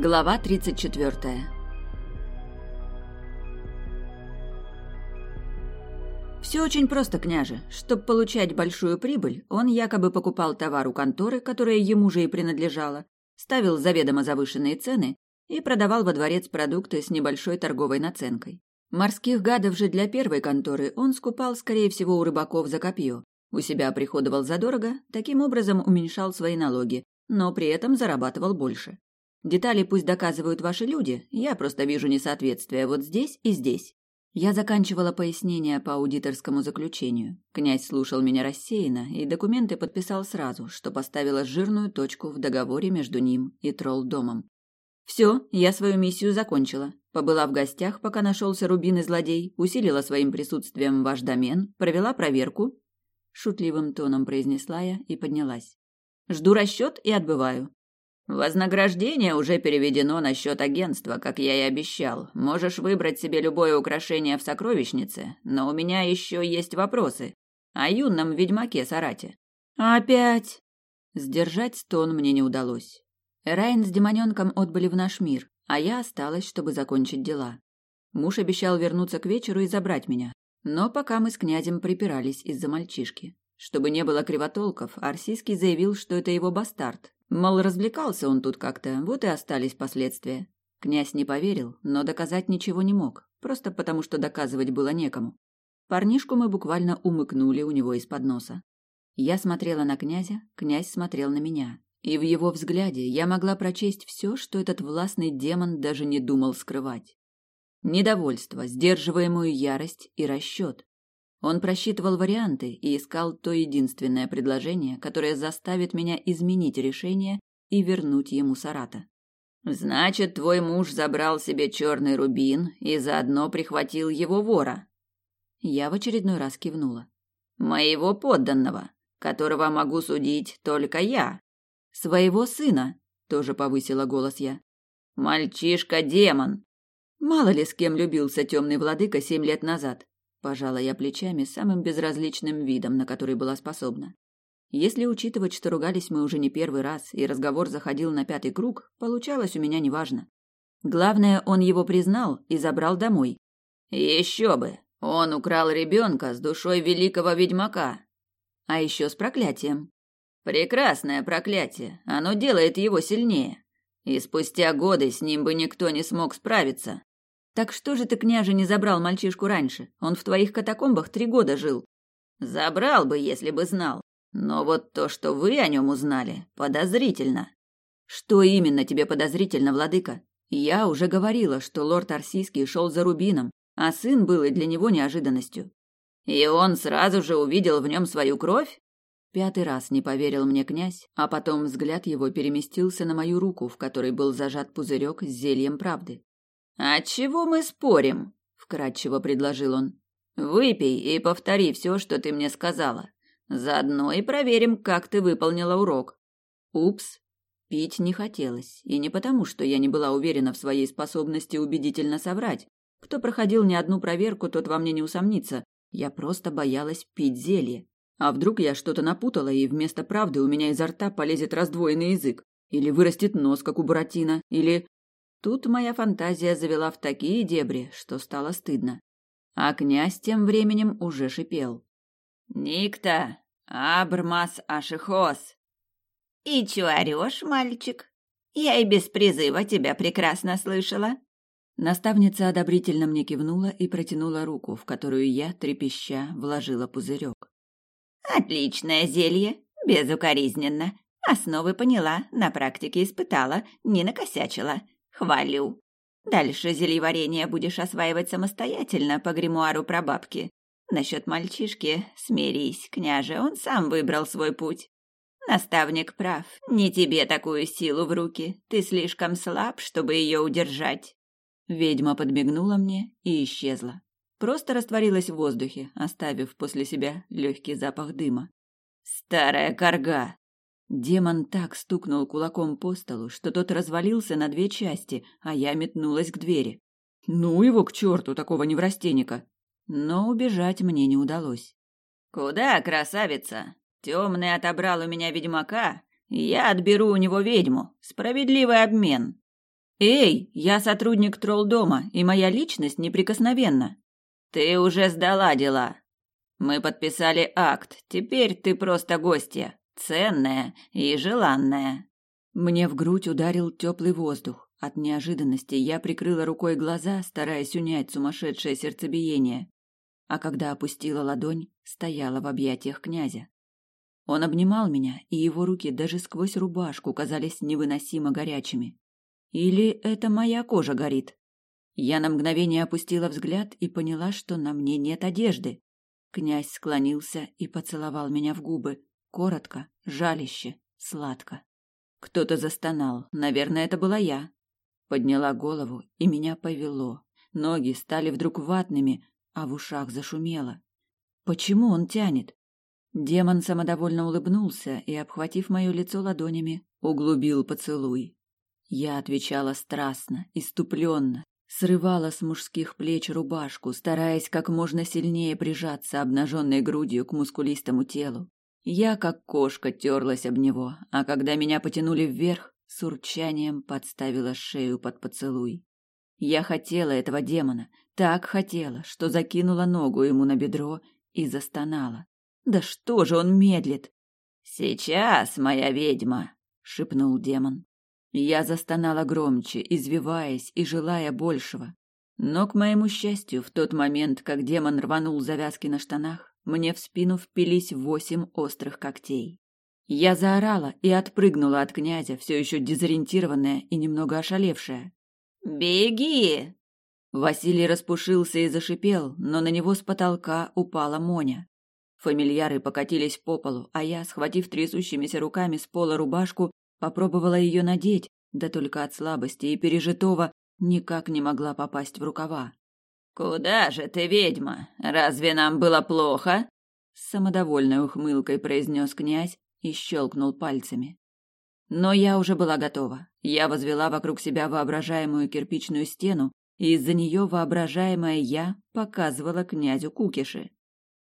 Глава 34 Все очень просто, княже. Чтобы получать большую прибыль, он якобы покупал товар у конторы, которая ему же и принадлежала, ставил заведомо завышенные цены и продавал во дворец продукты с небольшой торговой наценкой. Морских гадов же для первой конторы он скупал, скорее всего, у рыбаков за копье. У себя приходовал задорого, таким образом уменьшал свои налоги, но при этом зарабатывал больше. Детали пусть доказывают ваши люди, я просто вижу несоответствие вот здесь и здесь. Я заканчивала пояснение по аудиторскому заключению. Князь слушал меня рассеянно и документы подписал сразу, что поставила жирную точку в договоре между ним и тролл-домом. Все, я свою миссию закончила. Побыла в гостях, пока нашелся Рубин и злодей, усилила своим присутствием ваш домен, провела проверку. Шутливым тоном произнесла я и поднялась. Жду расчет и отбываю. Вознаграждение уже переведено на счет агентства, как я и обещал. Можешь выбрать себе любое украшение в сокровищнице, но у меня еще есть вопросы. О юном ведьмаке Сарате. Опять? Сдержать стон мне не удалось. Райн с демоненком отбыли в наш мир, а я осталась, чтобы закончить дела. Муж обещал вернуться к вечеру и забрать меня, но пока мы с князем припирались из-за мальчишки. Чтобы не было кривотолков, Арсийский заявил, что это его бастард, Мол, развлекался он тут как-то, вот и остались последствия. Князь не поверил, но доказать ничего не мог, просто потому что доказывать было некому. Парнишку мы буквально умыкнули у него из-под носа. Я смотрела на князя, князь смотрел на меня. И в его взгляде я могла прочесть все, что этот властный демон даже не думал скрывать. Недовольство, сдерживаемую ярость и расчет. Он просчитывал варианты и искал то единственное предложение, которое заставит меня изменить решение и вернуть ему Сарата. Значит, твой муж забрал себе черный рубин и заодно прихватил его вора. Я в очередной раз кивнула. Моего подданного, которого могу судить только я. Своего сына, тоже повысила голос я. Мальчишка-демон. Мало ли с кем любился темный владыка семь лет назад. Пожала я плечами самым безразличным видом, на который была способна. Если учитывать, что ругались мы уже не первый раз, и разговор заходил на пятый круг, получалось у меня неважно. Главное, он его признал и забрал домой. Еще бы! Он украл ребенка с душой великого ведьмака. А еще с проклятием. Прекрасное проклятие. Оно делает его сильнее. И спустя годы с ним бы никто не смог справиться. Так что же ты, княже, не забрал мальчишку раньше? Он в твоих катакомбах три года жил. Забрал бы, если бы знал. Но вот то, что вы о нем узнали, подозрительно. Что именно тебе подозрительно, владыка? Я уже говорила, что лорд Арсийский шел за Рубином, а сын был и для него неожиданностью. И он сразу же увидел в нем свою кровь? Пятый раз не поверил мне князь, а потом взгляд его переместился на мою руку, в которой был зажат пузырек с зельем правды. «А чего мы спорим?» – вкратчиво предложил он. «Выпей и повтори все, что ты мне сказала. Заодно и проверим, как ты выполнила урок». Упс. Пить не хотелось, и не потому, что я не была уверена в своей способности убедительно соврать. Кто проходил не одну проверку, тот во мне не усомнится. Я просто боялась пить зелье. А вдруг я что-то напутала, и вместо правды у меня изо рта полезет раздвоенный язык? Или вырастет нос, как у Буратино? Или... Тут моя фантазия завела в такие дебри, что стало стыдно. А князь тем временем уже шипел. «Никта! Абрмас Ашихос!» «И чё орёшь, мальчик? Я и без призыва тебя прекрасно слышала». Наставница одобрительно мне кивнула и протянула руку, в которую я, трепеща, вложила пузырек. «Отличное зелье, безукоризненно. Основы поняла, на практике испытала, не накосячила. Хвалю. Дальше зельеварение будешь осваивать самостоятельно по гримуару прабабки. Насчет мальчишки смирись, княже, он сам выбрал свой путь. Наставник прав, не тебе такую силу в руки, ты слишком слаб, чтобы ее удержать. Ведьма подмигнула мне и исчезла. Просто растворилась в воздухе, оставив после себя легкий запах дыма. Старая корга, Демон так стукнул кулаком по столу, что тот развалился на две части, а я метнулась к двери. Ну его к черту, такого неврастенника! Но убежать мне не удалось. «Куда, красавица? Темный отобрал у меня ведьмака, я отберу у него ведьму. Справедливый обмен». Эй, я сотрудник троллдома, и моя личность неприкосновенна. Ты уже сдала дела. Мы подписали акт. Теперь ты просто гостья, ценная и желанная. Мне в грудь ударил теплый воздух. От неожиданности я прикрыла рукой глаза, стараясь унять сумасшедшее сердцебиение. А когда опустила ладонь, стояла в объятиях князя. Он обнимал меня, и его руки даже сквозь рубашку казались невыносимо горячими. Или это моя кожа горит? Я на мгновение опустила взгляд и поняла, что на мне нет одежды. Князь склонился и поцеловал меня в губы, коротко, жалище, сладко. Кто-то застонал, наверное, это была я. Подняла голову, и меня повело. Ноги стали вдруг ватными, а в ушах зашумело. Почему он тянет? Демон самодовольно улыбнулся и, обхватив мое лицо ладонями, углубил поцелуй. Я отвечала страстно, иступленно, срывала с мужских плеч рубашку, стараясь как можно сильнее прижаться обнаженной грудью к мускулистому телу. Я, как кошка, терлась об него, а когда меня потянули вверх, с урчанием подставила шею под поцелуй. Я хотела этого демона, так хотела, что закинула ногу ему на бедро и застонала. Да что же он медлит? Сейчас, моя ведьма, шипнул демон. Я застонала громче, извиваясь и желая большего. Но к моему счастью, в тот момент, как демон рванул завязки на штанах, мне в спину впились восемь острых когтей. Я заорала и отпрыгнула от князя, все еще дезориентированная и немного ошалевшая. «Беги!» Василий распушился и зашипел, но на него с потолка упала Моня. Фамильяры покатились по полу, а я, схватив трясущимися руками с пола рубашку, попробовала ее надеть, да только от слабости и пережитого никак не могла попасть в рукава. «Куда же ты, ведьма? Разве нам было плохо?» С самодовольной ухмылкой произнес князь и щелкнул пальцами. Но я уже была готова. Я возвела вокруг себя воображаемую кирпичную стену, и из-за нее воображаемая я показывала князю кукиши.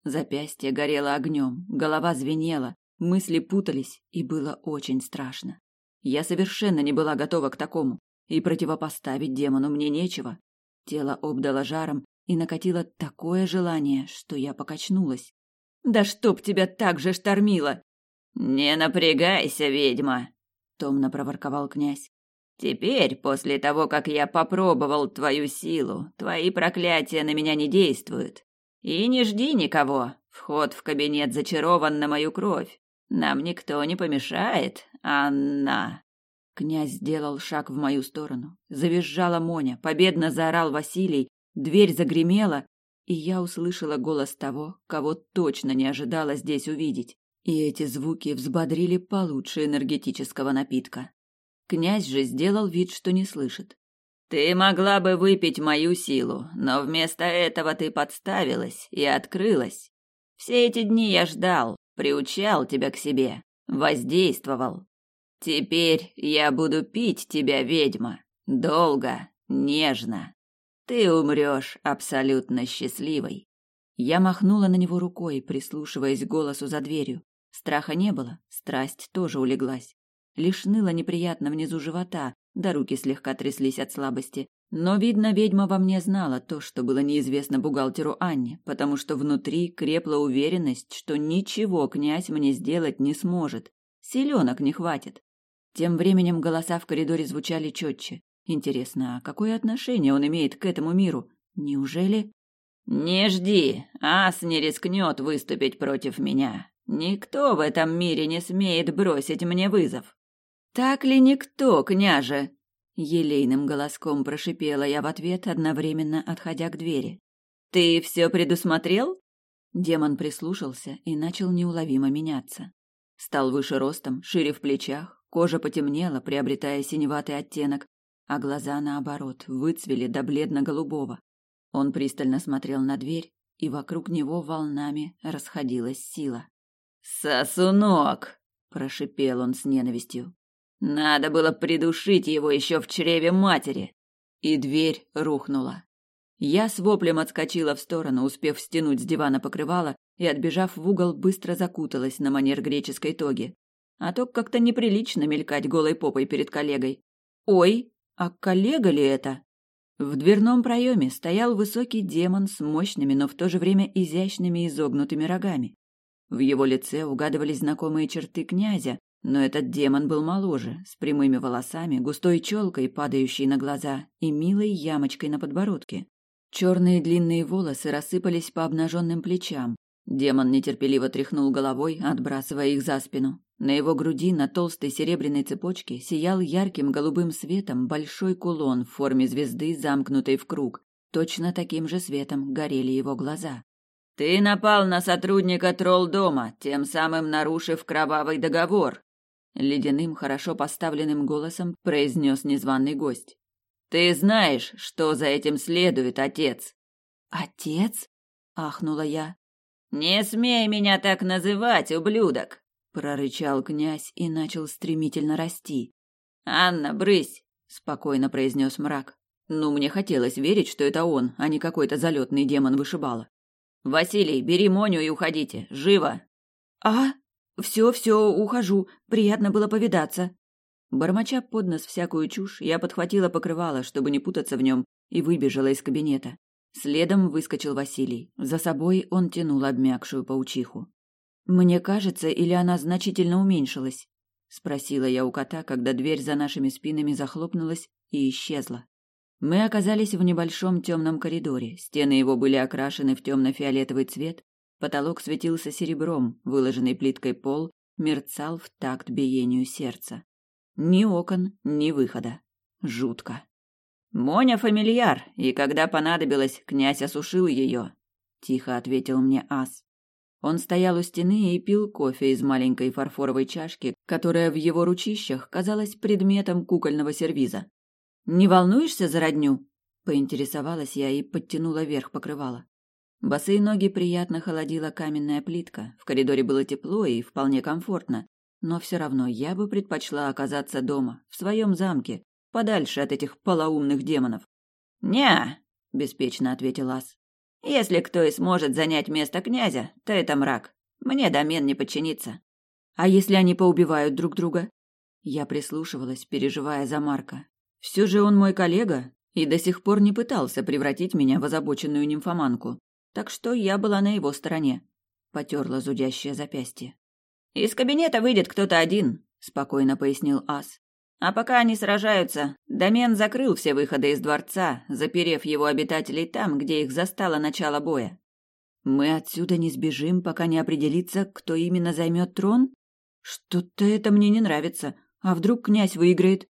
Запястье горело огнем, голова звенела, мысли путались, и было очень страшно. Я совершенно не была готова к такому, и противопоставить демону мне нечего. Тело обдало жаром и накатило такое желание, что я покачнулась. «Да чтоб тебя так же штормило!» «Не напрягайся, ведьма!» — томно проворковал князь. «Теперь, после того, как я попробовал твою силу, твои проклятия на меня не действуют. И не жди никого. Вход в кабинет зачарован на мою кровь. Нам никто не помешает, Анна. Князь сделал шаг в мою сторону. Завизжала Моня, победно заорал Василий, дверь загремела, и я услышала голос того, кого точно не ожидала здесь увидеть. И эти звуки взбодрили получше энергетического напитка. Князь же сделал вид, что не слышит. Ты могла бы выпить мою силу, но вместо этого ты подставилась и открылась. Все эти дни я ждал, приучал тебя к себе, воздействовал. Теперь я буду пить тебя, ведьма, долго, нежно. Ты умрешь абсолютно счастливой. Я махнула на него рукой, прислушиваясь к голосу за дверью. Страха не было, страсть тоже улеглась. Лишь ныло неприятно внизу живота, да руки слегка тряслись от слабости. Но, видно, ведьма во мне знала то, что было неизвестно бухгалтеру Анне, потому что внутри крепла уверенность, что ничего князь мне сделать не сможет. Селенок не хватит. Тем временем голоса в коридоре звучали четче. Интересно, а какое отношение он имеет к этому миру? Неужели... «Не жди, ас не рискнет выступить против меня. Никто в этом мире не смеет бросить мне вызов. Так ли никто, княже? елейным голоском прошипела я в ответ, одновременно отходя к двери. Ты все предусмотрел? Демон прислушался и начал неуловимо меняться. Стал выше ростом, шире в плечах, кожа потемнела, приобретая синеватый оттенок, а глаза, наоборот, выцвели до бледно-голубого. Он пристально смотрел на дверь, и вокруг него волнами расходилась сила. «Сосунок!» – прошипел он с ненавистью. Надо было придушить его еще в чреве матери. И дверь рухнула. Я с воплем отскочила в сторону, успев стянуть с дивана покрывало, и, отбежав в угол, быстро закуталась на манер греческой тоги. А то как-то неприлично мелькать голой попой перед коллегой. «Ой!» – А коллега ли это? В дверном проеме стоял высокий демон с мощными, но в то же время изящными изогнутыми рогами. В его лице угадывались знакомые черты князя, но этот демон был моложе, с прямыми волосами, густой челкой, падающей на глаза, и милой ямочкой на подбородке. Черные длинные волосы рассыпались по обнаженным плечам. Демон нетерпеливо тряхнул головой, отбрасывая их за спину. На его груди на толстой серебряной цепочке сиял ярким голубым светом большой кулон в форме звезды, замкнутой в круг. Точно таким же светом горели его глаза. «Ты напал на сотрудника тролл-дома, тем самым нарушив кровавый договор», ледяным, хорошо поставленным голосом произнес незваный гость. Ты знаешь, что за этим следует, отец? Отец? ахнула я. Не смей меня так называть, ублюдок, прорычал князь и начал стремительно расти. Анна, брысь, спокойно произнес мрак. Ну, мне хотелось верить, что это он, а не какой-то залетный демон вышибала. Василий, бери Моню и уходите, живо. А? Все, все, ухожу. Приятно было повидаться. Бормоча под нос всякую чушь, я подхватила покрывало, чтобы не путаться в нем, и выбежала из кабинета. Следом выскочил Василий. За собой он тянул обмякшую паучиху. «Мне кажется, или она значительно уменьшилась?» — спросила я у кота, когда дверь за нашими спинами захлопнулась и исчезла. Мы оказались в небольшом темном коридоре. Стены его были окрашены в темно-фиолетовый цвет, потолок светился серебром, выложенный плиткой пол мерцал в такт биению сердца. Ни окон, ни выхода. Жутко. Моня фамильяр, и когда понадобилось, князь осушил ее, тихо ответил мне Ас. Он стоял у стены и пил кофе из маленькой фарфоровой чашки, которая в его ручищах казалась предметом кукольного сервиза. Не волнуешься за родню? поинтересовалась я и подтянула вверх покрывала. Босые ноги приятно холодила каменная плитка. В коридоре было тепло и вполне комфортно, но все равно я бы предпочла оказаться дома, в своем замке, подальше от этих полоумных демонов. «Не», — беспечно ответил Ас. «Если кто и сможет занять место князя, то это мрак. Мне домен не подчинится». «А если они поубивают друг друга?» Я прислушивалась, переживая за Марка. Все же он мой коллега и до сих пор не пытался превратить меня в озабоченную нимфоманку, так что я была на его стороне. Потерла зудящее запястье. Из кабинета выйдет кто-то один, спокойно пояснил Ас. А пока они сражаются, Домен закрыл все выходы из дворца, заперев его обитателей там, где их застало начало боя. Мы отсюда не сбежим, пока не определится, кто именно займет трон? Что-то это мне не нравится. А вдруг князь выиграет?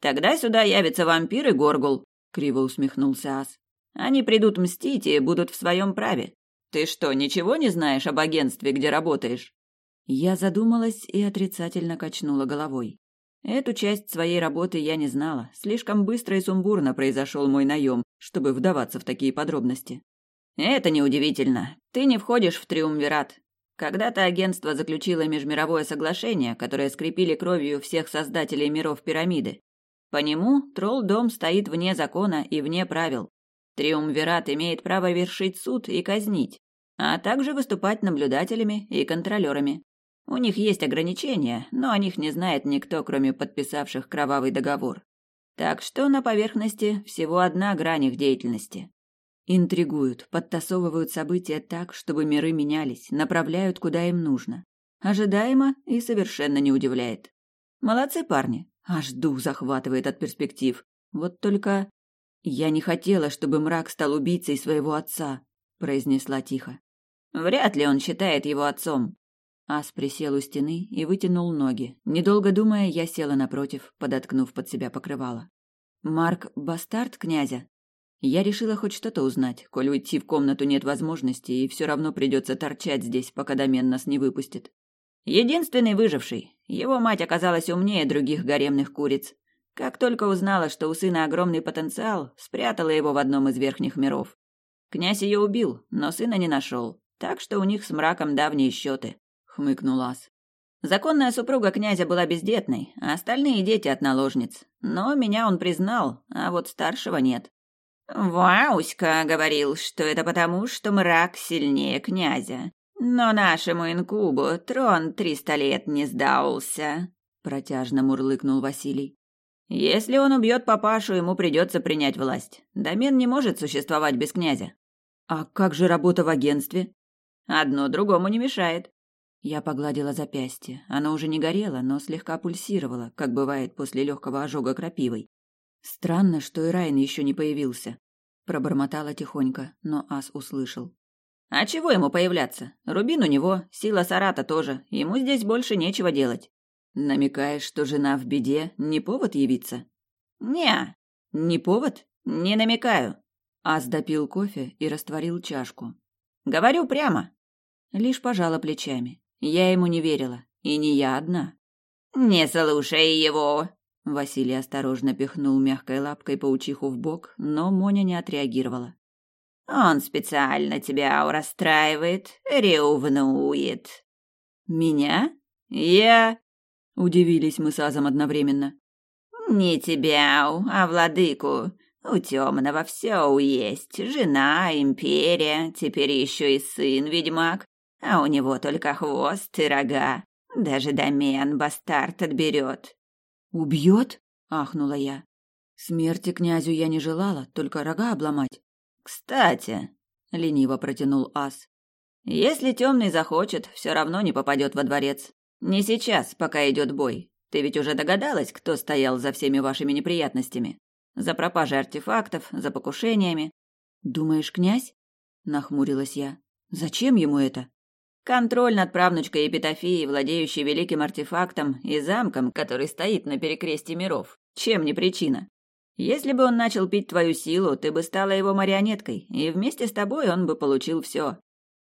Тогда сюда явится вампир и горгул, криво усмехнулся Ас. Они придут мстить и будут в своем праве. Ты что, ничего не знаешь об агентстве, где работаешь? Я задумалась и отрицательно качнула головой. Эту часть своей работы я не знала. Слишком быстро и сумбурно произошел мой наем, чтобы вдаваться в такие подробности. Это неудивительно. Ты не входишь в триумвират. Когда-то агентство заключило межмировое соглашение, которое скрепили кровью всех создателей миров пирамиды. По нему тролл-дом стоит вне закона и вне правил. Триумвират имеет право вершить суд и казнить, а также выступать наблюдателями и контролерами. У них есть ограничения, но о них не знает никто, кроме подписавших кровавый договор. Так что на поверхности всего одна грань их деятельности. Интригуют, подтасовывают события так, чтобы миры менялись, направляют куда им нужно. Ожидаемо и совершенно не удивляет. Молодцы парни, аж дух захватывает от перспектив. Вот только я не хотела, чтобы мрак стал убийцей своего отца, произнесла тихо. Вряд ли он считает его отцом. Ас присел у стены и вытянул ноги. Недолго думая, я села напротив, подоткнув под себя покрывало. «Марк — бастард князя?» Я решила хоть что-то узнать, коль уйти в комнату нет возможности, и все равно придется торчать здесь, пока домен нас не выпустит. Единственный выживший. Его мать оказалась умнее других гаремных куриц. Как только узнала, что у сына огромный потенциал, спрятала его в одном из верхних миров. Князь ее убил, но сына не нашел, так что у них с мраком давние счеты хмыкнул Ас. Законная супруга князя была бездетной, а остальные дети от наложниц. Но меня он признал, а вот старшего нет. Вауська говорил, что это потому, что мрак сильнее князя. Но нашему инкубу трон триста лет не сдался, протяжно мурлыкнул Василий. Если он убьет папашу, ему придется принять власть. Домен не может существовать без князя. А как же работа в агентстве? Одно другому не мешает. Я погладила запястье. Оно уже не горело, но слегка пульсировало, как бывает после легкого ожога крапивой. Странно, что и Райан еще не появился. Пробормотала тихонько, но Ас услышал. А чего ему появляться? Рубин у него, сила Сарата тоже. Ему здесь больше нечего делать. Намекаешь, что жена в беде, не повод явиться? Не, не повод? Не намекаю. Ас допил кофе и растворил чашку. Говорю прямо. Лишь пожала плечами. Я ему не верила, и не я одна. Не слушай его, Василий осторожно пихнул мягкой лапкой паучиху в бок, но Моня не отреагировала. Он специально тебя расстраивает, ревнует. Меня? Я? Удивились мы с Азом одновременно. Не тебя, а владыку. У темного все есть. Жена, империя, теперь еще и сын ведьмак а у него только хвост и рога. Даже домен бастард отберет. Убьет? ахнула я. Смерти князю я не желала, только рога обломать. Кстати, лениво протянул Ас. Если темный захочет, все равно не попадет во дворец. Не сейчас, пока идет бой. Ты ведь уже догадалась, кто стоял за всеми вашими неприятностями? За пропажей артефактов, за покушениями. Думаешь, князь? Нахмурилась я. Зачем ему это? Контроль над правнучкой Епитофией, владеющей великим артефактом и замком, который стоит на перекрестии миров. Чем не причина? Если бы он начал пить твою силу, ты бы стала его марионеткой, и вместе с тобой он бы получил все.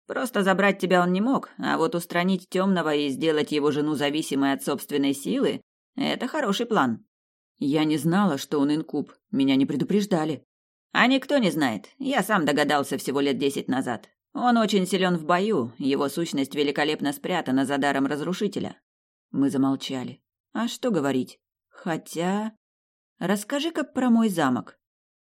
Просто забрать тебя он не мог, а вот устранить темного и сделать его жену зависимой от собственной силы – это хороший план. Я не знала, что он инкуб, меня не предупреждали. А никто не знает, я сам догадался всего лет десять назад. Он очень силен в бою, его сущность великолепно спрятана за даром разрушителя. Мы замолчали. А что говорить? Хотя... Расскажи-ка про мой замок.